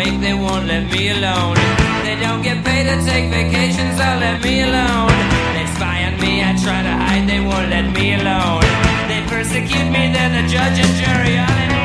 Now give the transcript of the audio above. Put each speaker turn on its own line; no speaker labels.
awake, they won't let me alone. They don't get paid to take vacations, they'll let me alone. They spy on me, I try to hide, they won't let me alone. They persecute me, they're the judge and jury.